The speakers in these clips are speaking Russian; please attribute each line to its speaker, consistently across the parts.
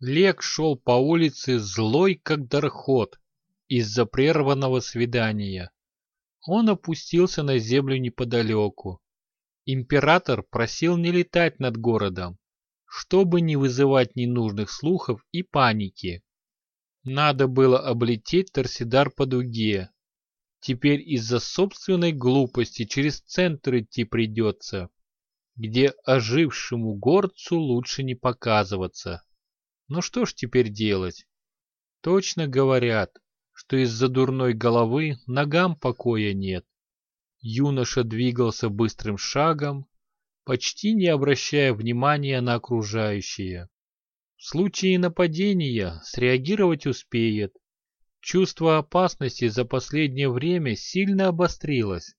Speaker 1: Лек шел по улице злой, как дархот, из-за прерванного свидания. Он опустился на землю неподалеку. Император просил не летать над городом, чтобы не вызывать ненужных слухов и паники. Надо было облететь Торсидар по дуге. Теперь из-за собственной глупости через центр идти придется, где ожившему горцу лучше не показываться. Ну что ж теперь делать? Точно говорят, что из-за дурной головы ногам покоя нет. Юноша двигался быстрым шагом, почти не обращая внимания на окружающее. В случае нападения среагировать успеет. Чувство опасности за последнее время сильно обострилось.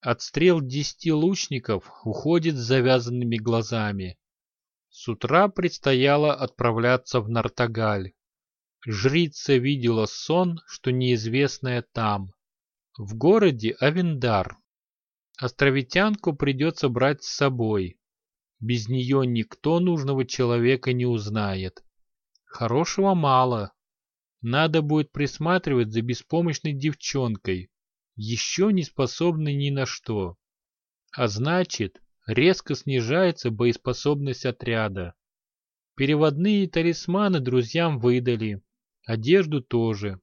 Speaker 1: Отстрел десяти лучников уходит с завязанными глазами. С утра предстояло отправляться в Нартагаль. Жрица видела сон, что неизвестное там. В городе Авендар. Островитянку придется брать с собой. Без нее никто нужного человека не узнает. Хорошего мало. Надо будет присматривать за беспомощной девчонкой, еще не способной ни на что. А значит, резко снижается боеспособность отряда. Переводные талисманы друзьям выдали, одежду тоже.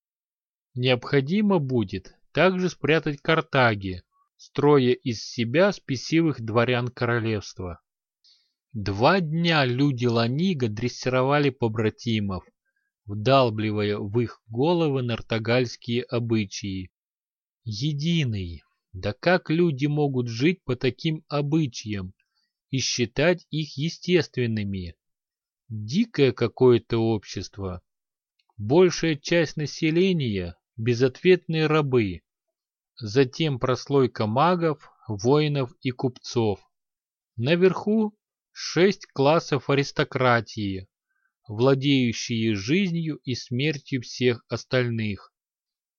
Speaker 1: Необходимо будет также спрятать картаги, строя из себя спесивых дворян королевства. Два дня люди Ланига дрессировали побратимов, вдалбливая в их головы нартогальские обычаи. Единый, да как люди могут жить по таким обычаям и считать их естественными? Дикое какое-то общество. Большая часть населения – безответные рабы. Затем прослойка магов, воинов и купцов. Наверху шесть классов аристократии, владеющие жизнью и смертью всех остальных.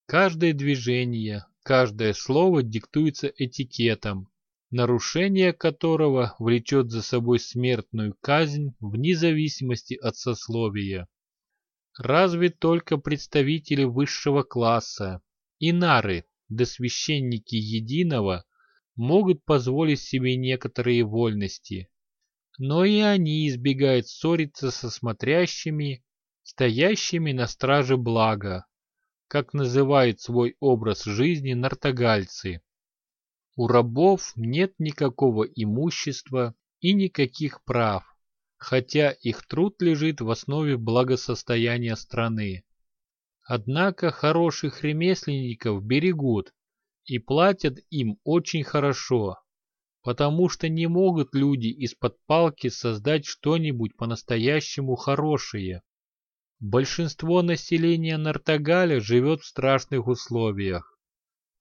Speaker 1: Каждое движение, каждое слово диктуется этикетом, нарушение которого влечет за собой смертную казнь вне зависимости от сословия. Разве только представители высшего класса, инары, да священники единого, могут позволить себе некоторые вольности но и они избегают ссориться со смотрящими, стоящими на страже блага, как называют свой образ жизни нартогальцы. У рабов нет никакого имущества и никаких прав, хотя их труд лежит в основе благосостояния страны. Однако хороших ремесленников берегут и платят им очень хорошо, потому что не могут люди из-под палки создать что-нибудь по-настоящему хорошее. Большинство населения Нартагаля живет в страшных условиях.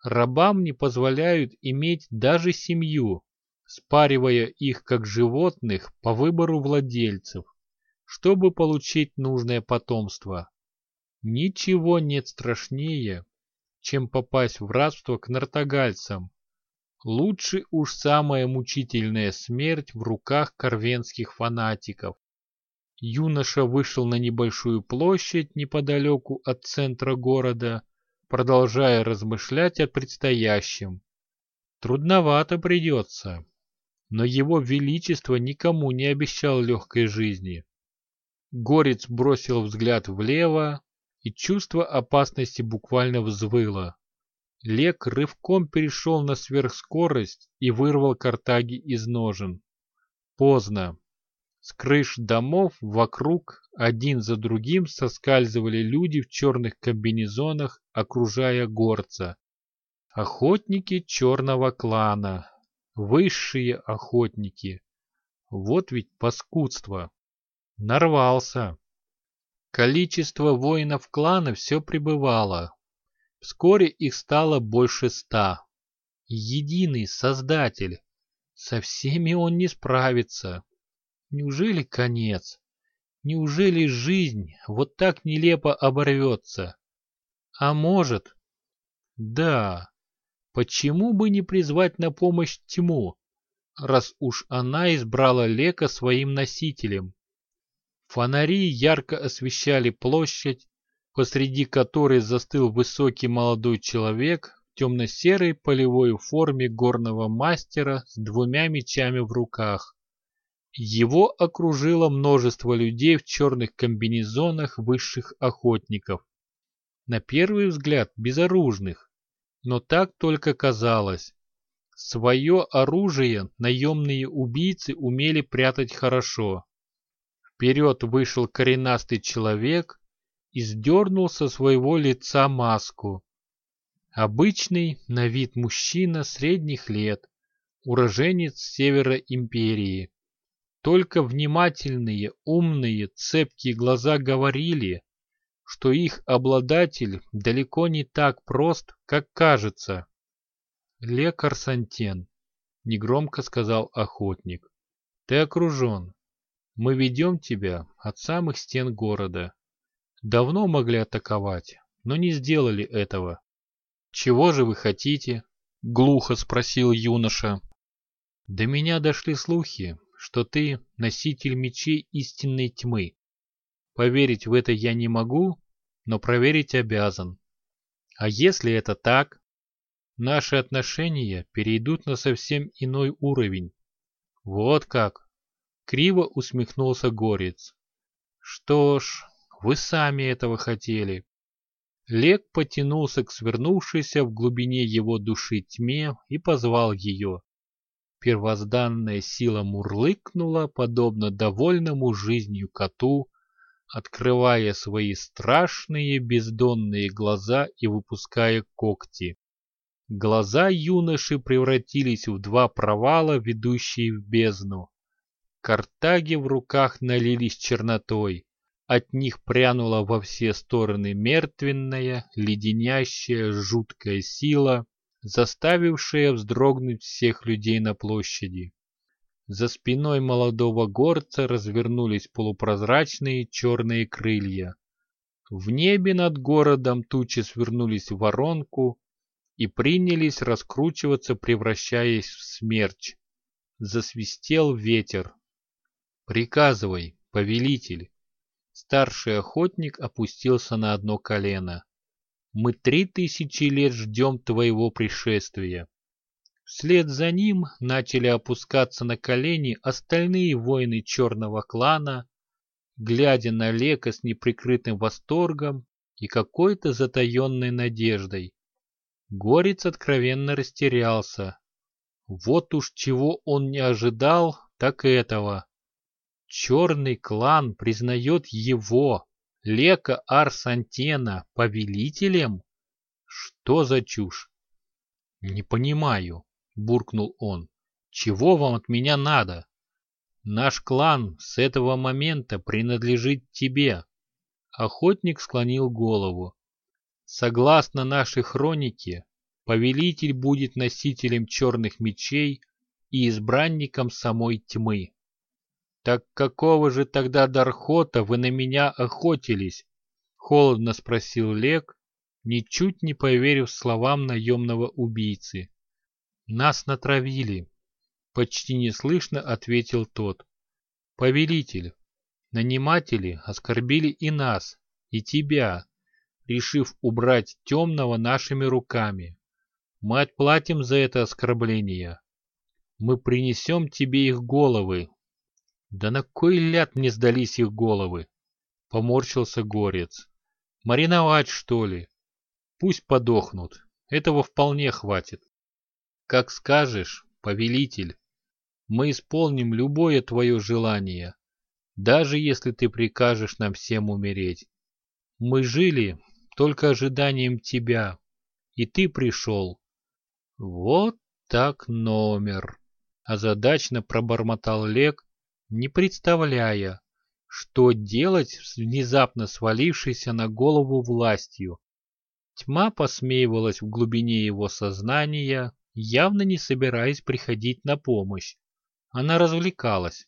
Speaker 1: Рабам не позволяют иметь даже семью, спаривая их как животных по выбору владельцев, чтобы получить нужное потомство. Ничего нет страшнее, чем попасть в рабство к нартагальцам, Лучше уж самая мучительная смерть в руках корвенских фанатиков. Юноша вышел на небольшую площадь неподалеку от центра города, продолжая размышлять о предстоящем. Трудновато придется, но его величество никому не обещал легкой жизни. Горец бросил взгляд влево, и чувство опасности буквально взвыло. Лек рывком перешел на сверхскорость и вырвал картаги из ножен. Поздно. С крыш домов вокруг один за другим соскальзывали люди в черных комбинезонах, окружая горца. Охотники черного клана. Высшие охотники. Вот ведь паскудство. Нарвался. Количество воинов клана все прибывало. Вскоре их стало больше ста. Единый Создатель. Со всеми он не справится. Неужели конец? Неужели жизнь вот так нелепо оборвется? А может... Да, почему бы не призвать на помощь тьму, раз уж она избрала Лека своим носителем? Фонари ярко освещали площадь, посреди которой застыл высокий молодой человек в темно-серой полевой форме горного мастера с двумя мечами в руках. Его окружило множество людей в черных комбинезонах высших охотников. На первый взгляд безоружных, но так только казалось. Свое оружие наемные убийцы умели прятать хорошо. Вперед вышел коренастый человек и сдернул со своего лица маску. Обычный на вид мужчина средних лет, уроженец севера империи. Только внимательные, умные, цепкие глаза говорили, что их обладатель далеко не так прост, как кажется. «Лекар Сантен», — негромко сказал охотник, — «ты окружен. Мы ведем тебя от самых стен города. Давно могли атаковать, но не сделали этого». «Чего же вы хотите?» — глухо спросил юноша. «До меня дошли слухи, что ты носитель мечей истинной тьмы. Поверить в это я не могу, но проверить обязан. А если это так, наши отношения перейдут на совсем иной уровень. Вот как. Криво усмехнулся Горец. Что ж, вы сами этого хотели. Лек потянулся к свернувшейся в глубине его души тьме и позвал ее. Первозданная сила мурлыкнула, подобно довольному жизнью коту, открывая свои страшные бездонные глаза и выпуская когти. Глаза юноши превратились в два провала, ведущие в бездну. Картаги в руках налились чернотой. От них прянула во все стороны мертвенная, леденящая, жуткая сила, заставившая вздрогнуть всех людей на площади. За спиной молодого горца развернулись полупрозрачные черные крылья. В небе над городом тучи свернулись в воронку и принялись раскручиваться, превращаясь в смерч. Засвистел ветер. «Приказывай, повелитель!» Старший охотник опустился на одно колено. Мы три тысячи лет ждем твоего пришествия. Вслед за ним начали опускаться на колени остальные воины черного клана, глядя на Лека с неприкрытым восторгом и какой-то затаенной надеждой. Горец откровенно растерялся. Вот уж чего он не ожидал, так этого. Черный клан признает его, Лека Арсантена повелителем? Что за чушь? Не понимаю, буркнул он. Чего вам от меня надо? Наш клан с этого момента принадлежит тебе. Охотник склонил голову. Согласно нашей хронике, повелитель будет носителем черных мечей и избранником самой тьмы. «Так какого же тогда Дархота вы на меня охотились?» — холодно спросил Лек, ничуть не поверив словам наемного убийцы. «Нас натравили», — почти неслышно ответил тот. «Повелитель, наниматели оскорбили и нас, и тебя, решив убрать темного нашими руками. Мы отплатим за это оскорбление. Мы принесем тебе их головы, да на кой ляд мне сдались их головы? Поморщился горец. Мариновать, что ли? Пусть подохнут. Этого вполне хватит. Как скажешь, повелитель. Мы исполним любое твое желание, даже если ты прикажешь нам всем умереть. Мы жили только ожиданием тебя, и ты пришел. Вот так номер. Озадачно пробормотал Лек, не представляя, что делать с внезапно свалившейся на голову властью. Тьма посмеивалась в глубине его сознания, явно не собираясь приходить на помощь. Она развлекалась.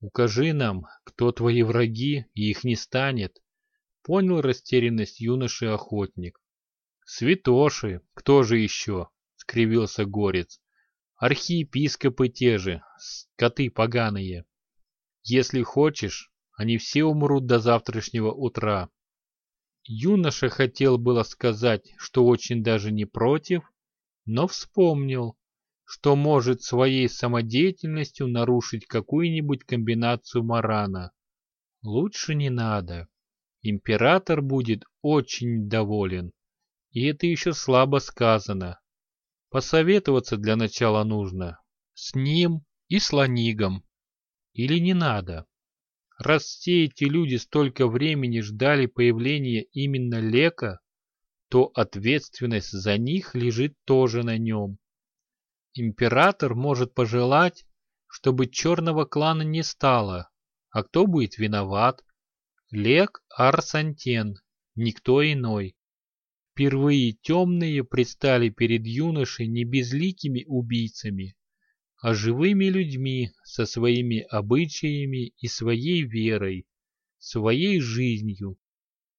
Speaker 1: «Укажи нам, кто твои враги, и их не станет», — понял растерянность юноши-охотник. «Святоши, кто же еще?» — скривился горец. Архиепископы те же, скоты поганые. Если хочешь, они все умрут до завтрашнего утра. Юноша хотел было сказать, что очень даже не против, но вспомнил, что может своей самодеятельностью нарушить какую-нибудь комбинацию Марана. Лучше не надо. Император будет очень доволен. И это еще слабо сказано. Посоветоваться для начала нужно. С ним и с Ланигом. Или не надо? Раз все эти люди столько времени ждали появления именно Лека, то ответственность за них лежит тоже на нем. Император может пожелать, чтобы черного клана не стало, а кто будет виноват? Лек Арсантен, никто иной. Впервые темные предстали перед юношей не безликими убийцами, а живыми людьми со своими обычаями и своей верой, своей жизнью.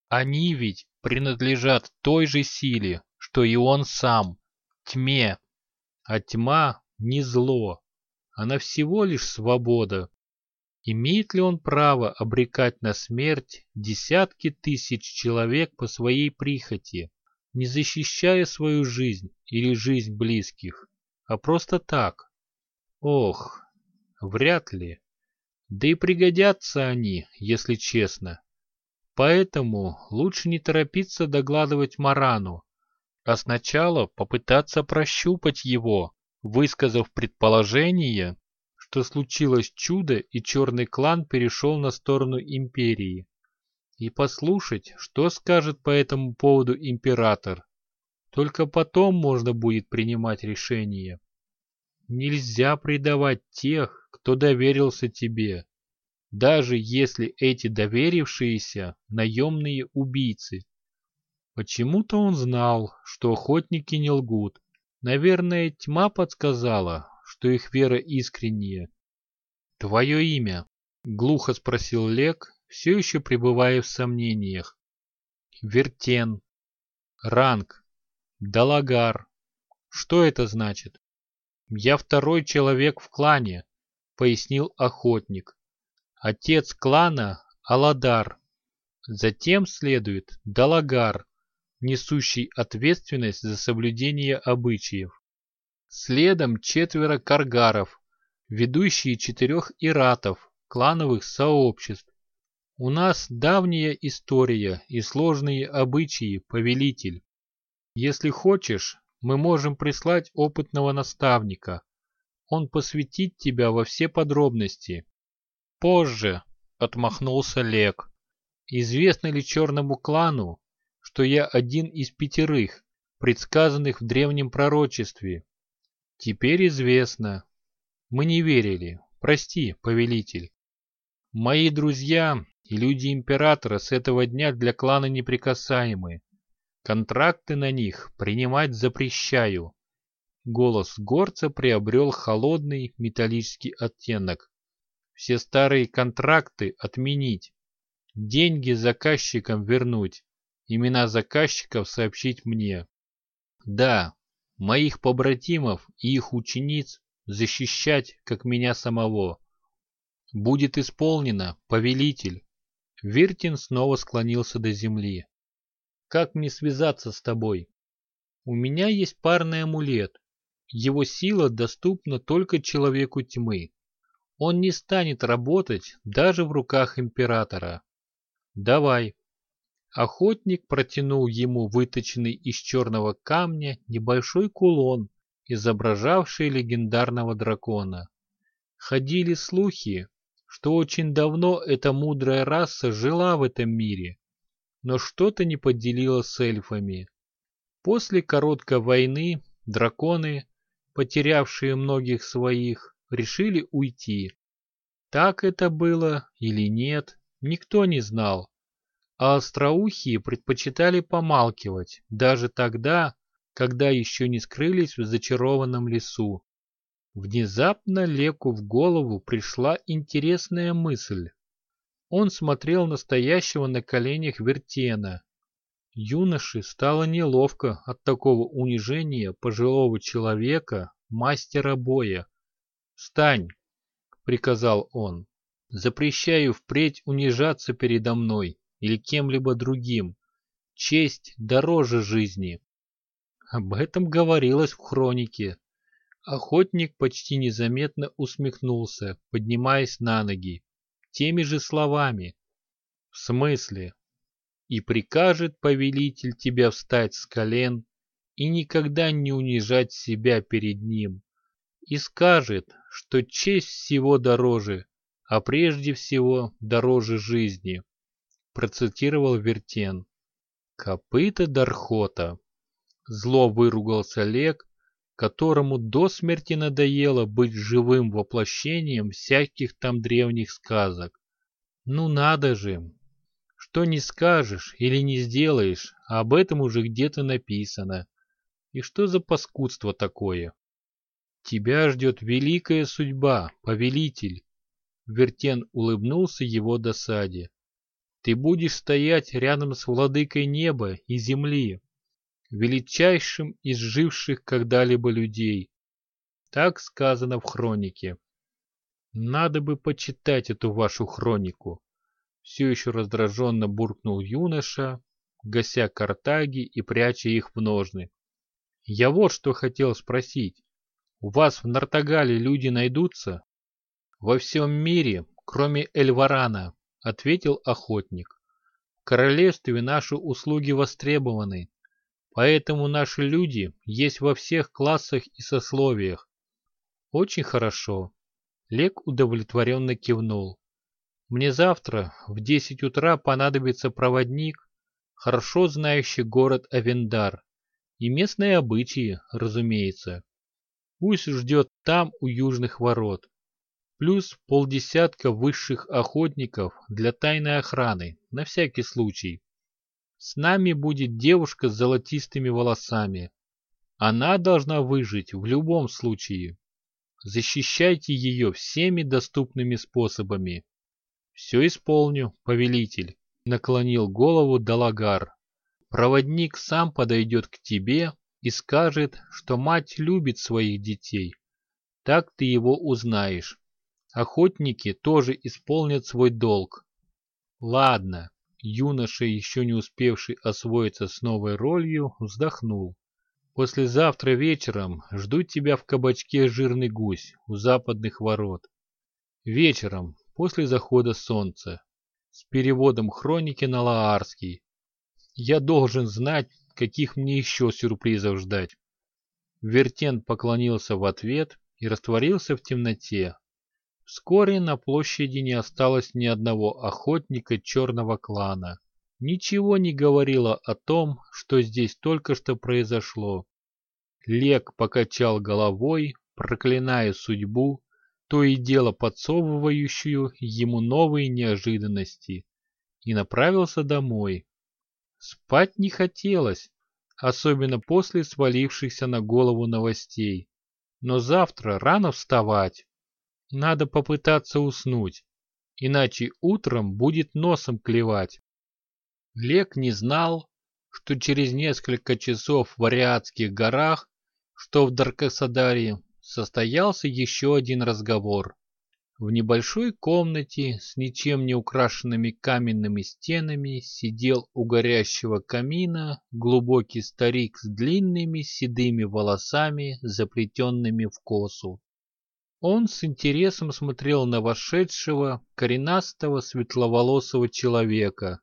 Speaker 1: Они ведь принадлежат той же силе, что и он сам, тьме. А тьма не зло, она всего лишь свобода. Имеет ли он право обрекать на смерть десятки тысяч человек по своей прихоти, не защищая свою жизнь или жизнь близких, а просто так, Ох, вряд ли. Да и пригодятся они, если честно. Поэтому лучше не торопиться догладывать Марану, а сначала попытаться прощупать его, высказав предположение, что случилось чудо и черный клан перешел на сторону империи. И послушать, что скажет по этому поводу император. Только потом можно будет принимать решение. Нельзя предавать тех, кто доверился тебе, даже если эти доверившиеся наемные убийцы. Почему-то он знал, что охотники не лгут. Наверное, тьма подсказала, что их вера искренняя. «Твое имя?» — глухо спросил Лек, все еще пребывая в сомнениях. «Вертен. Ранг. Далагар. Что это значит?» «Я второй человек в клане», — пояснил охотник. «Отец клана — Аладар. Затем следует Далагар, несущий ответственность за соблюдение обычаев. Следом четверо каргаров, ведущие четырех иратов, клановых сообществ. У нас давняя история и сложные обычаи, повелитель. Если хочешь, мы можем прислать опытного наставника. Он посвятит тебя во все подробности. Позже, отмахнулся Лек. Известно ли черному клану, что я один из пятерых, предсказанных в древнем пророчестве? Теперь известно. Мы не верили. Прости, повелитель. Мои друзья и люди императора с этого дня для клана неприкасаемы. Контракты на них принимать запрещаю. Голос горца приобрел холодный металлический оттенок. Все старые контракты отменить. Деньги заказчикам вернуть. Имена заказчиков сообщить мне. Да, моих побратимов и их учениц защищать, как меня самого. Будет исполнено, повелитель. Вертин снова склонился до земли. Как мне связаться с тобой? У меня есть парный амулет. Его сила доступна только человеку тьмы. Он не станет работать даже в руках императора. Давай. Охотник протянул ему выточенный из черного камня небольшой кулон, изображавший легендарного дракона. Ходили слухи, что очень давно эта мудрая раса жила в этом мире, но что-то не поделило с эльфами. После короткой войны драконы, потерявшие многих своих, решили уйти. Так это было или нет, никто не знал. А остроухие предпочитали помалкивать, даже тогда, когда еще не скрылись в зачарованном лесу. Внезапно Леку в голову пришла интересная мысль. Он смотрел настоящего на коленях Вертена. Юноше стало неловко от такого унижения пожилого человека, мастера боя. «Встань!» — приказал он. Запрещаю впредь унижаться передо мной или кем-либо другим. Честь дороже жизни. Об этом говорилось в хронике. Охотник почти незаметно усмехнулся, поднимаясь на ноги. Теми же словами. В смысле? И прикажет повелитель тебя встать с колен и никогда не унижать себя перед ним. И скажет, что честь всего дороже, а прежде всего дороже жизни. Процитировал Вертен. Копыта Дархота. Зло выругался Лек, которому до смерти надоело быть живым воплощением всяких там древних сказок. Ну надо же! Что не скажешь или не сделаешь, а об этом уже где-то написано. И что за паскудство такое? Тебя ждет великая судьба, повелитель. Вертен улыбнулся его досаде. Ты будешь стоять рядом с владыкой неба и земли, величайшим из живших когда-либо людей. Так сказано в хронике. Надо бы почитать эту вашу хронику. Все еще раздраженно буркнул юноша, гася картаги и пряча их в ножны. Я вот что хотел спросить. У вас в Нартагале люди найдутся? Во всем мире, кроме Эльварана, ответил охотник. В королевстве наши услуги востребованы. Поэтому наши люди есть во всех классах и сословиях. Очень хорошо. Лек удовлетворенно кивнул. Мне завтра в 10 утра понадобится проводник, хорошо знающий город Авендар и местные обычаи, разумеется. Пусть ждет там у южных ворот. Плюс полдесятка высших охотников для тайной охраны, на всякий случай. С нами будет девушка с золотистыми волосами. Она должна выжить в любом случае. Защищайте ее всеми доступными способами. Все исполню, повелитель, наклонил голову Далагар. Проводник сам подойдет к тебе и скажет, что мать любит своих детей. Так ты его узнаешь. Охотники тоже исполнят свой долг. Ладно, Юноша, еще не успевший освоиться с новой ролью, вздохнул. «Послезавтра вечером жду тебя в кабачке «Жирный гусь» у западных ворот. Вечером, после захода солнца, с переводом хроники на лаарский. Я должен знать, каких мне еще сюрпризов ждать». Вертен поклонился в ответ и растворился в темноте, Вскоре на площади не осталось ни одного охотника черного клана. Ничего не говорило о том, что здесь только что произошло. Лек покачал головой, проклиная судьбу, то и дело подсовывающую ему новые неожиданности, и направился домой. Спать не хотелось, особенно после свалившихся на голову новостей. Но завтра рано вставать. Надо попытаться уснуть, иначе утром будет носом клевать. Лек не знал, что через несколько часов в Ариадских горах, что в Даркасадаре, состоялся еще один разговор. В небольшой комнате с ничем не украшенными каменными стенами сидел у горящего камина глубокий старик с длинными седыми волосами, заплетенными в косу. Он с интересом смотрел на вошедшего, коренастого, светловолосого человека.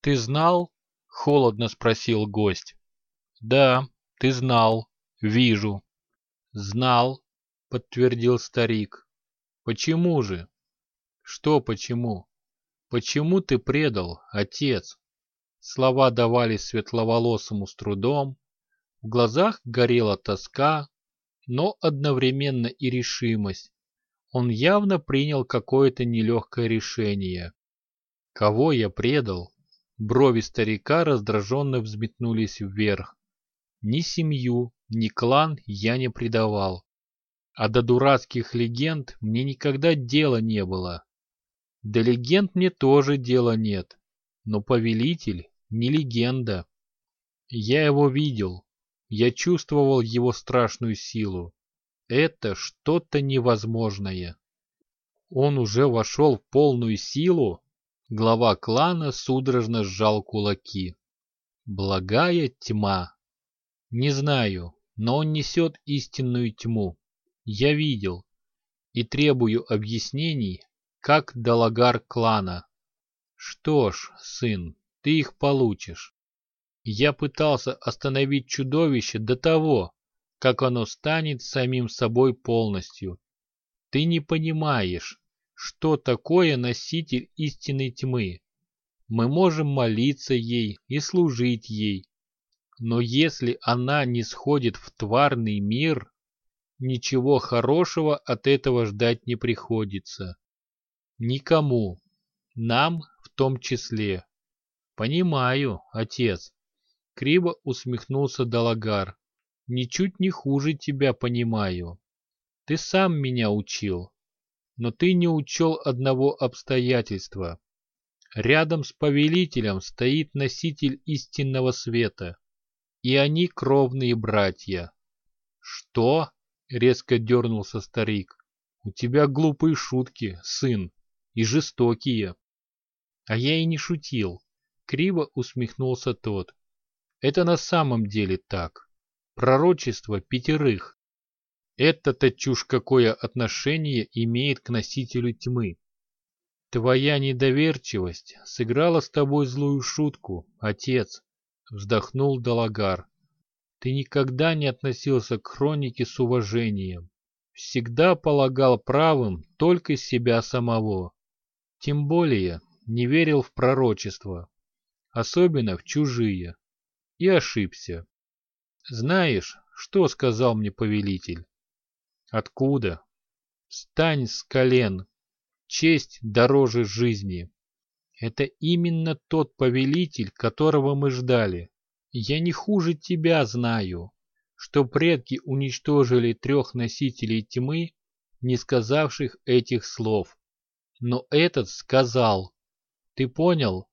Speaker 1: «Ты знал?» — холодно спросил гость. «Да, ты знал. Вижу». «Знал», — подтвердил старик. «Почему же?» «Что почему?» «Почему ты предал, отец?» Слова давались светловолосому с трудом. В глазах горела тоска, но одновременно и решимость. Он явно принял какое-то нелегкое решение. Кого я предал? Брови старика раздраженно взметнулись вверх. Ни семью, ни клан я не предавал. А до дурацких легенд мне никогда дела не было. До легенд мне тоже дела нет. Но повелитель не легенда. Я его видел, я чувствовал его страшную силу. Это что-то невозможное. он уже вошел в полную силу, глава клана судорожно сжал кулаки. Благая тьма. Не знаю, но он несет истинную тьму. Я видел. И требую объяснений, как Далагар клана. Что ж, сын, ты их получишь. Я пытался остановить чудовище до того, как оно станет самим собой полностью. Ты не понимаешь, что такое носитель истинной тьмы. Мы можем молиться ей и служить ей. Но если она не сходит в тварный мир, ничего хорошего от этого ждать не приходится. Никому. Нам в том числе. Понимаю, отец. Криво усмехнулся Далагар. Ничуть не хуже тебя понимаю. Ты сам меня учил. Но ты не учел одного обстоятельства. Рядом с повелителем стоит носитель истинного света. И они кровные братья. Что? Резко дернулся старик. У тебя глупые шутки, сын, и жестокие. А я и не шутил. Криво усмехнулся тот. Это на самом деле так. Пророчество пятерых. Это-то чушь какое отношение имеет к носителю тьмы. Твоя недоверчивость сыграла с тобой злую шутку, отец, вздохнул Далагар. Ты никогда не относился к хронике с уважением. Всегда полагал правым только себя самого. Тем более не верил в пророчество, особенно в чужие. И ошибся. Знаешь, что сказал мне повелитель? Откуда? Встань с колен, честь дороже жизни. Это именно тот повелитель, которого мы ждали. Я не хуже тебя знаю, что предки уничтожили трех носителей тьмы, не сказавших этих слов. Но этот сказал. Ты понял?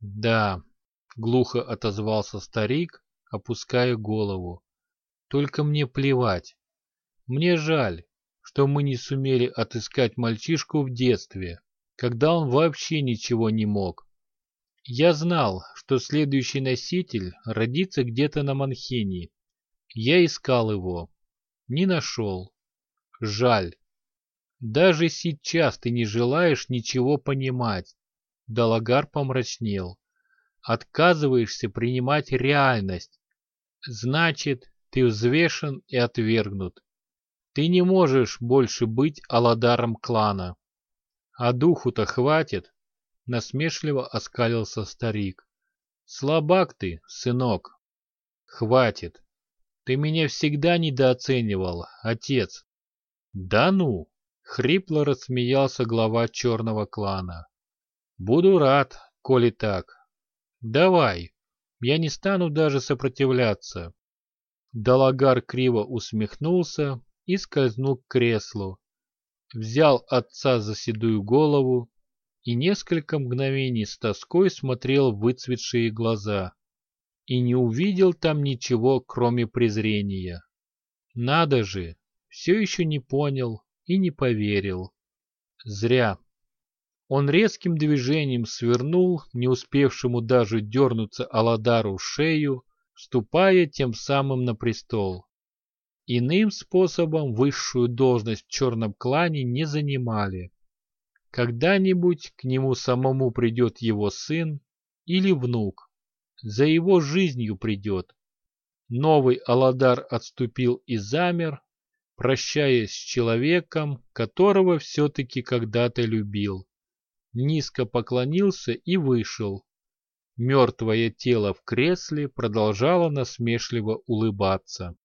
Speaker 1: Да, глухо отозвался старик, опуская голову. Только мне плевать. Мне жаль, что мы не сумели отыскать мальчишку в детстве, когда он вообще ничего не мог. Я знал, что следующий носитель родится где-то на Манхении. Я искал его. Не нашел. Жаль. Даже сейчас ты не желаешь ничего понимать. Далагар помрачнел. Отказываешься принимать реальность. Значит, ты взвешен и отвергнут. Ты не можешь больше быть аладаром клана. А духу-то хватит, насмешливо оскалился старик. Слабак ты, сынок. Хватит. Ты меня всегда недооценивал, отец. Да ну, хрипло рассмеялся глава черного клана. Буду рад, коли так. Давай, я не стану даже сопротивляться. Далагар криво усмехнулся и скользнул к креслу. Взял отца за седую голову и несколько мгновений с тоской смотрел в выцветшие глаза. И не увидел там ничего, кроме презрения. Надо же, все еще не понял и не поверил. Зря. Он резким движением свернул, не успевшему даже дернуться Аладару шею, вступая тем самым на престол. Иным способом высшую должность в черном клане не занимали. Когда-нибудь к нему самому придет его сын или внук. За его жизнью придет. Новый Аладар отступил и замер, прощаясь с человеком, которого все-таки когда-то любил. Низко поклонился и вышел. Мертвое тело в кресле продолжало насмешливо улыбаться.